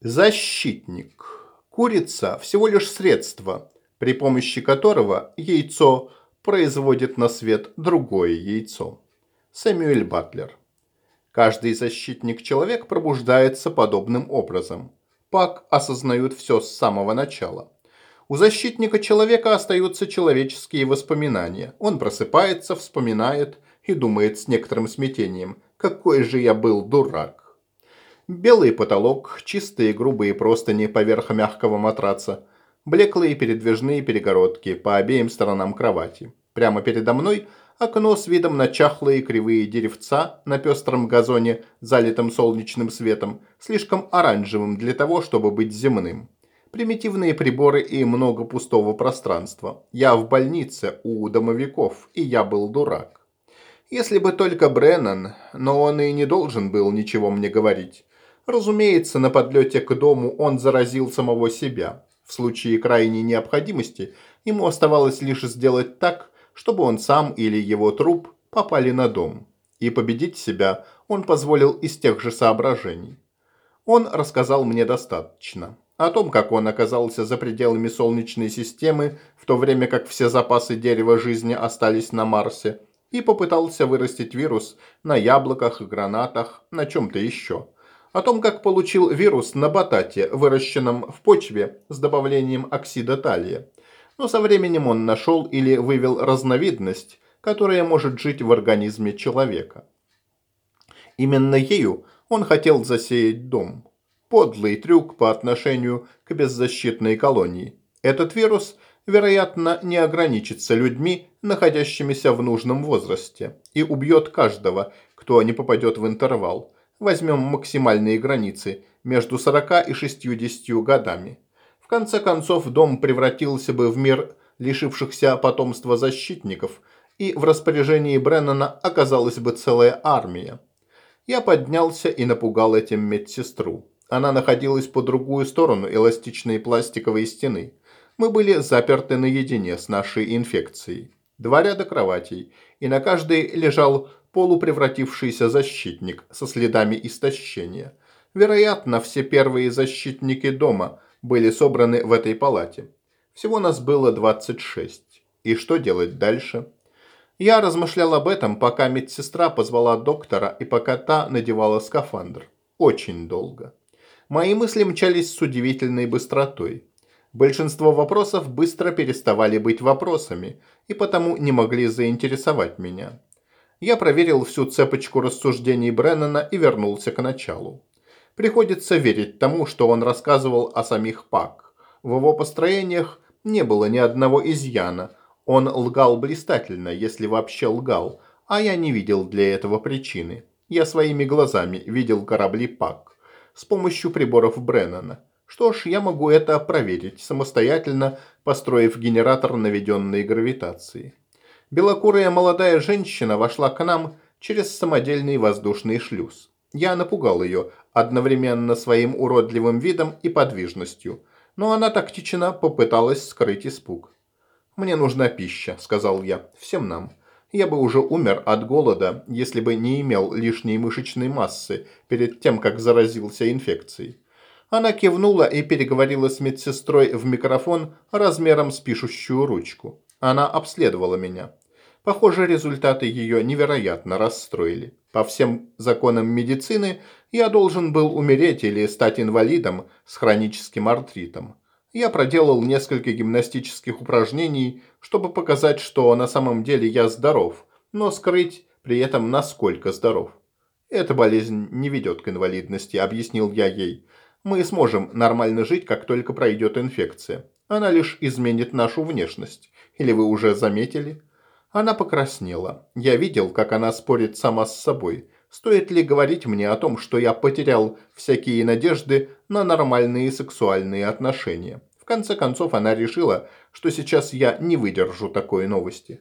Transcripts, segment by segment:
Защитник. Курица – всего лишь средство, при помощи которого яйцо производит на свет другое яйцо. Сэмюэль Батлер. Каждый защитник-человек пробуждается подобным образом. Пак осознают все с самого начала. У защитника человека остаются человеческие воспоминания. Он просыпается, вспоминает и думает с некоторым смятением, какой же я был дурак. Белый потолок, чистые грубые простыни поверх мягкого матраца, блеклые передвижные перегородки по обеим сторонам кровати. Прямо передо мной окно с видом на чахлые кривые деревца на пестром газоне, залитом солнечным светом, слишком оранжевым для того, чтобы быть земным. Примитивные приборы и много пустого пространства. Я в больнице у домовиков, и я был дурак. Если бы только Бреннан, но он и не должен был ничего мне говорить. Разумеется, на подлете к дому он заразил самого себя. В случае крайней необходимости ему оставалось лишь сделать так, чтобы он сам или его труп попали на дом. И победить себя он позволил из тех же соображений. Он рассказал мне достаточно. О том, как он оказался за пределами Солнечной системы, в то время как все запасы дерева жизни остались на Марсе, и попытался вырастить вирус на яблоках и гранатах, на чем-то еще – о том, как получил вирус на батате, выращенном в почве с добавлением оксида талия. Но со временем он нашел или вывел разновидность, которая может жить в организме человека. Именно ею он хотел засеять дом. Подлый трюк по отношению к беззащитной колонии. Этот вирус, вероятно, не ограничится людьми, находящимися в нужном возрасте, и убьет каждого, кто не попадет в интервал – Возьмем максимальные границы между 40 и 60 годами. В конце концов, дом превратился бы в мир лишившихся потомства защитников, и в распоряжении Бреннана оказалась бы целая армия. Я поднялся и напугал этим медсестру. Она находилась по другую сторону эластичной пластиковой стены. Мы были заперты наедине с нашей инфекцией. Два ряда кроватей, и на каждой лежал полупревратившийся защитник со следами истощения. Вероятно, все первые защитники дома были собраны в этой палате. Всего нас было 26. И что делать дальше? Я размышлял об этом, пока медсестра позвала доктора и пока та надевала скафандр. Очень долго. Мои мысли мчались с удивительной быстротой. Большинство вопросов быстро переставали быть вопросами и потому не могли заинтересовать меня я проверил всю цепочку рассуждений Бреннана и вернулся к началу. Приходится верить тому, что он рассказывал о самих Пак. В его построениях не было ни одного изъяна. Он лгал блистательно, если вообще лгал, а я не видел для этого причины. Я своими глазами видел корабли Пак с помощью приборов Бреннана. Что ж, я могу это проверить, самостоятельно построив генератор наведенной гравитации белокурая молодая женщина вошла к нам через самодельный воздушный шлюз. Я напугал ее одновременно своим уродливым видом и подвижностью, но она тактично попыталась скрыть испуг. «Мне нужна пища», – сказал я, – «всем нам». Я бы уже умер от голода, если бы не имел лишней мышечной массы перед тем, как заразился инфекцией. Она кивнула и переговорила с медсестрой в микрофон размером с пишущую ручку. Она обследовала меня. Похоже, результаты ее невероятно расстроили. По всем законам медицины я должен был умереть или стать инвалидом с хроническим артритом. Я проделал несколько гимнастических упражнений, чтобы показать, что на самом деле я здоров, но скрыть при этом насколько здоров. «Эта болезнь не ведет к инвалидности», – объяснил я ей. «Мы сможем нормально жить, как только пройдет инфекция. Она лишь изменит нашу внешность. Или вы уже заметили?» Она покраснела. Я видел, как она спорит сама с собой. Стоит ли говорить мне о том, что я потерял всякие надежды на нормальные сексуальные отношения? В конце концов, она решила, что сейчас я не выдержу такой новости.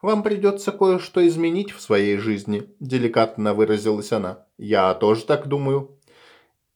«Вам придется кое-что изменить в своей жизни», – деликатно выразилась она. «Я тоже так думаю».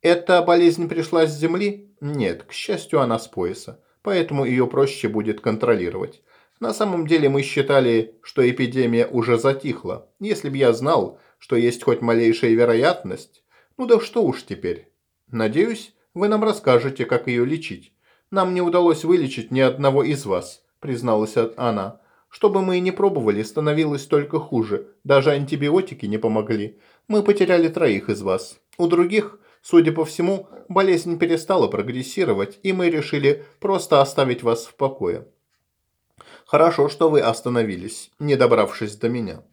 «Эта болезнь пришла с земли?» «Нет, к счастью, она с пояса, поэтому ее проще будет контролировать. На самом деле мы считали, что эпидемия уже затихла. Если б я знал, что есть хоть малейшая вероятность, ну да что уж теперь. Надеюсь, Вы нам расскажете, как ее лечить. Нам не удалось вылечить ни одного из вас», – призналась она. «Что бы мы ни пробовали, становилось только хуже. Даже антибиотики не помогли. Мы потеряли троих из вас. У других, судя по всему, болезнь перестала прогрессировать, и мы решили просто оставить вас в покое. Хорошо, что вы остановились, не добравшись до меня».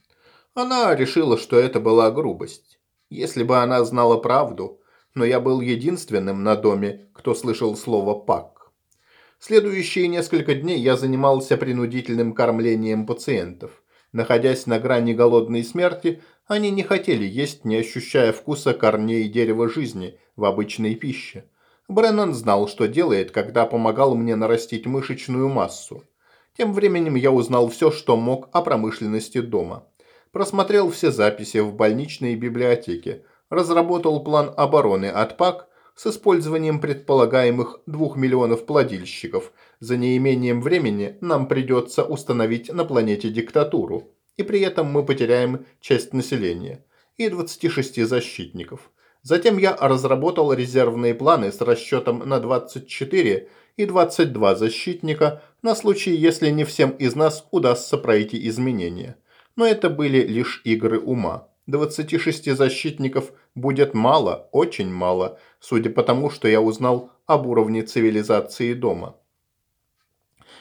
Она решила, что это была грубость. Если бы она знала правду, но я был единственным на доме, кто слышал слово «пак». Следующие несколько дней я занимался принудительным кормлением пациентов. Находясь на грани голодной смерти, они не хотели есть, не ощущая вкуса корней дерева жизни в обычной пище. Бреннан знал, что делает, когда помогал мне нарастить мышечную массу. Тем временем я узнал все, что мог о промышленности дома. Просмотрел все записи в больничной библиотеке, разработал план обороны от ПАК с использованием предполагаемых 2 миллионов плодильщиков. За неимением времени нам придется установить на планете диктатуру, и при этом мы потеряем часть населения и 26 защитников. Затем я разработал резервные планы с расчетом на 24 и 22 защитника на случай, если не всем из нас удастся пройти изменения. Но это были лишь игры ума. 26 защитников будет мало, очень мало, судя по тому, что я узнал об уровне цивилизации дома.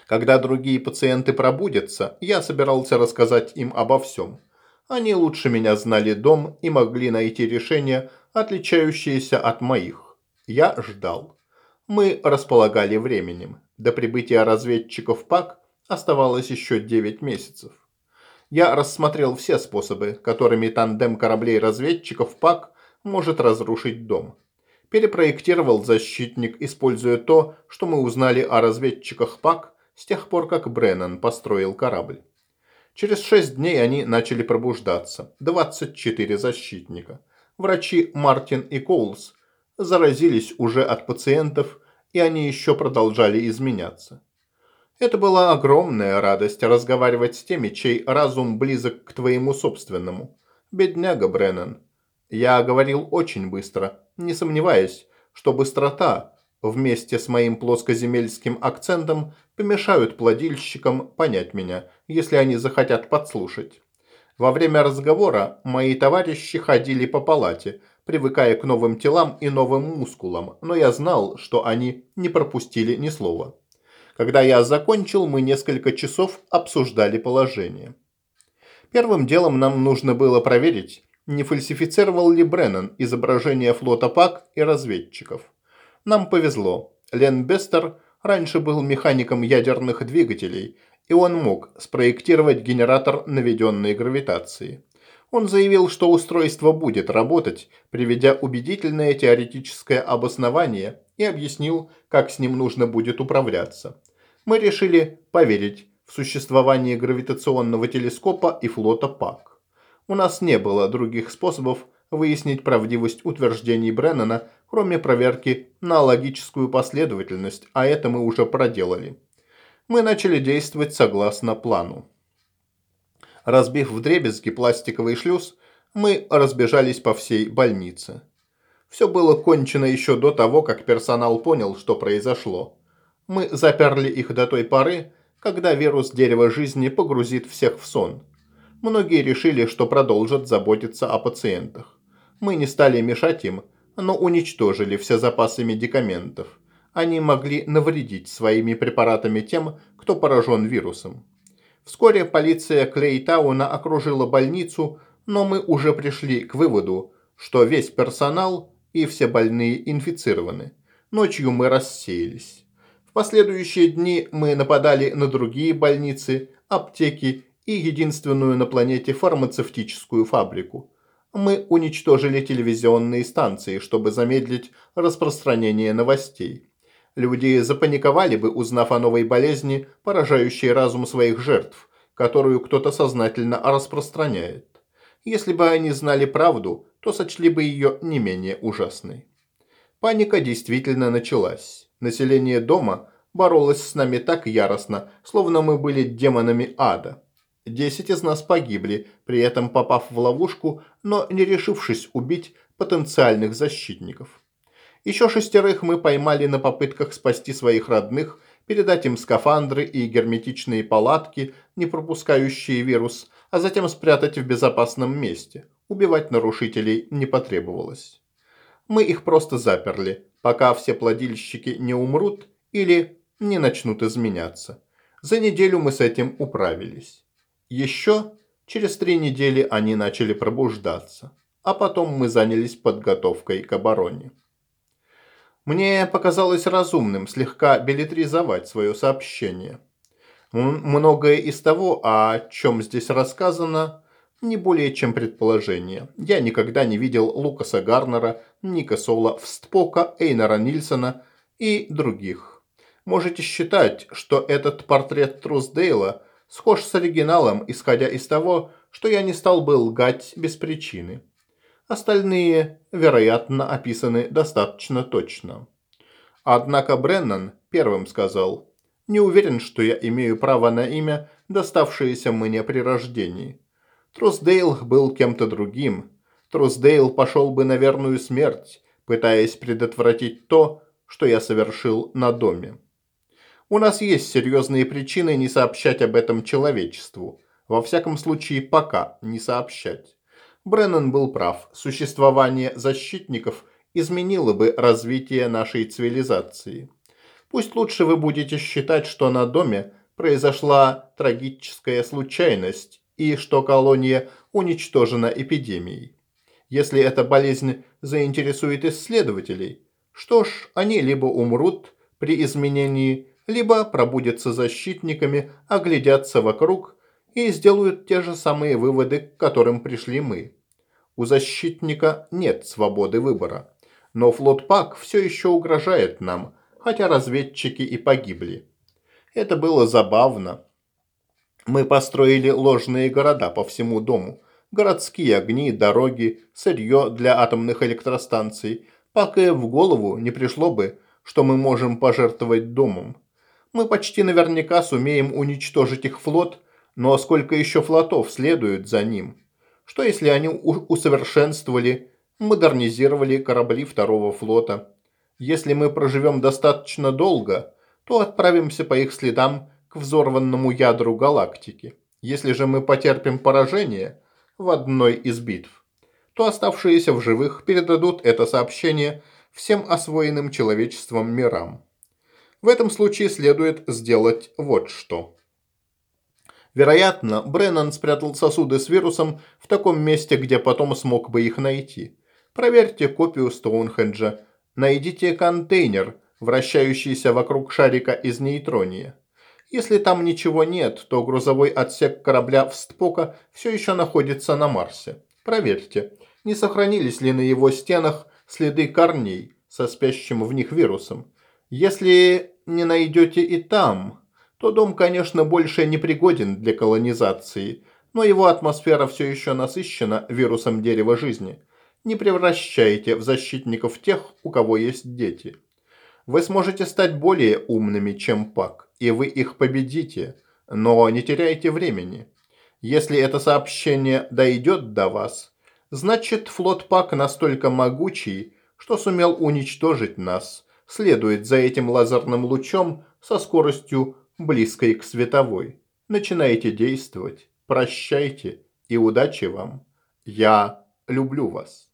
Когда другие пациенты пробудятся, я собирался рассказать им обо всем. Они лучше меня знали дом и могли найти решения, отличающиеся от моих. Я ждал. Мы располагали временем. До прибытия разведчиков ПАК оставалось еще 9 месяцев. Я рассмотрел все способы, которыми тандем кораблей-разведчиков ПАК может разрушить дом. Перепроектировал защитник, используя то, что мы узнали о разведчиках ПАК с тех пор, как Бреннан построил корабль. Через шесть дней они начали пробуждаться. 24 защитника. Врачи Мартин и Коулс заразились уже от пациентов, и они еще продолжали изменяться. Это была огромная радость разговаривать с теми, чей разум близок к твоему собственному. Бедняга Бреннан. Я говорил очень быстро, не сомневаясь, что быстрота вместе с моим плоскоземельским акцентом помешают плодильщикам понять меня, если они захотят подслушать. Во время разговора мои товарищи ходили по палате, привыкая к новым телам и новым мускулам, но я знал, что они не пропустили ни слова. Когда я закончил, мы несколько часов обсуждали положение. Первым делом нам нужно было проверить, не фальсифицировал ли Бреннан изображение флота ПАК и разведчиков. Нам повезло. Лен Бестер раньше был механиком ядерных двигателей, и он мог спроектировать генератор наведенной гравитации. Он заявил, что устройство будет работать, приведя убедительное теоретическое обоснование и объяснил, как с ним нужно будет управляться. Мы решили поверить в существование гравитационного телескопа и флота ПАК. У нас не было других способов выяснить правдивость утверждений Бреннана, кроме проверки на логическую последовательность, а это мы уже проделали. Мы начали действовать согласно плану. Разбив вдребезги пластиковый шлюз, мы разбежались по всей больнице. Все было кончено еще до того, как персонал понял, что произошло. Мы заперли их до той поры, когда вирус дерева жизни погрузит всех в сон. Многие решили, что продолжат заботиться о пациентах. Мы не стали мешать им, но уничтожили все запасы медикаментов. Они могли навредить своими препаратами тем, кто поражен вирусом. Вскоре полиция Клейтауна окружила больницу, но мы уже пришли к выводу, что весь персонал и все больные инфицированы. Ночью мы рассеялись. В последующие дни мы нападали на другие больницы, аптеки и единственную на планете фармацевтическую фабрику. Мы уничтожили телевизионные станции, чтобы замедлить распространение новостей. Люди запаниковали бы, узнав о новой болезни, поражающей разум своих жертв, которую кто-то сознательно распространяет. Если бы они знали правду, то сочли бы ее не менее ужасной. Паника действительно началась. Население дома боролось с нами так яростно, словно мы были демонами ада. Десять из нас погибли, при этом попав в ловушку, но не решившись убить потенциальных защитников. Еще шестерых мы поймали на попытках спасти своих родных, передать им скафандры и герметичные палатки, не пропускающие вирус, а затем спрятать в безопасном месте. Убивать нарушителей не потребовалось. Мы их просто заперли, пока все плодильщики не умрут или не начнут изменяться. За неделю мы с этим управились. Еще через три недели они начали пробуждаться, а потом мы занялись подготовкой к обороне. Мне показалось разумным слегка билетризовать свое сообщение. Многое из того, о чем здесь рассказано, не более чем предположение. Я никогда не видел Лукаса Гарнера, Ника Сола, Встпока, Эйнара Нильсона и других. Можете считать, что этот портрет Трусдейла схож с оригиналом, исходя из того, что я не стал бы лгать без причины. Остальные, вероятно, описаны достаточно точно. Однако Бреннан первым сказал, «Не уверен, что я имею право на имя, доставшееся мне при рождении. Трусдейл был кем-то другим. Трусдейл пошел бы на верную смерть, пытаясь предотвратить то, что я совершил на доме. У нас есть серьезные причины не сообщать об этом человечеству. Во всяком случае, пока не сообщать. Бреннан был прав. Существование защитников изменило бы развитие нашей цивилизации. Пусть лучше вы будете считать, что на доме произошла трагическая случайность и что колония уничтожена эпидемией. Если эта болезнь заинтересует исследователей, что ж, они либо умрут при изменении, либо пробудятся защитниками, оглядятся вокруг и сделают те же самые выводы, к которым пришли мы. У защитника нет свободы выбора. Но флот ПАК все еще угрожает нам, хотя разведчики и погибли. Это было забавно. Мы построили ложные города по всему дому. Городские огни, дороги, сырье для атомных электростанций. Пока в голову не пришло бы, что мы можем пожертвовать домом. Мы почти наверняка сумеем уничтожить их флот, но сколько еще флотов следует за ним? Что если они усовершенствовали, модернизировали корабли второго флота? Если мы проживем достаточно долго, то отправимся по их следам к взорванному ядру галактики. Если же мы потерпим поражение в одной из битв, то оставшиеся в живых передадут это сообщение всем освоенным человечеством мирам. В этом случае следует сделать вот что. Вероятно, Бреннан спрятал сосуды с вирусом в таком месте, где потом смог бы их найти. Проверьте копию Стоунхенджа. Найдите контейнер, вращающийся вокруг шарика из нейтрония. Если там ничего нет, то грузовой отсек корабля Встпока все еще находится на Марсе. Проверьте, не сохранились ли на его стенах следы корней со спящим в них вирусом. Если не найдете и там, то дом, конечно, больше не пригоден для колонизации, но его атмосфера все еще насыщена вирусом дерева жизни. Не превращайте в защитников тех, у кого есть дети. Вы сможете стать более умными, чем Пак, и вы их победите, но не теряйте времени. Если это сообщение дойдет до вас, значит флот Пак настолько могучий, что сумел уничтожить нас, следует за этим лазерным лучом со скоростью близкой к световой. Начинайте действовать, прощайте и удачи вам. Я люблю вас.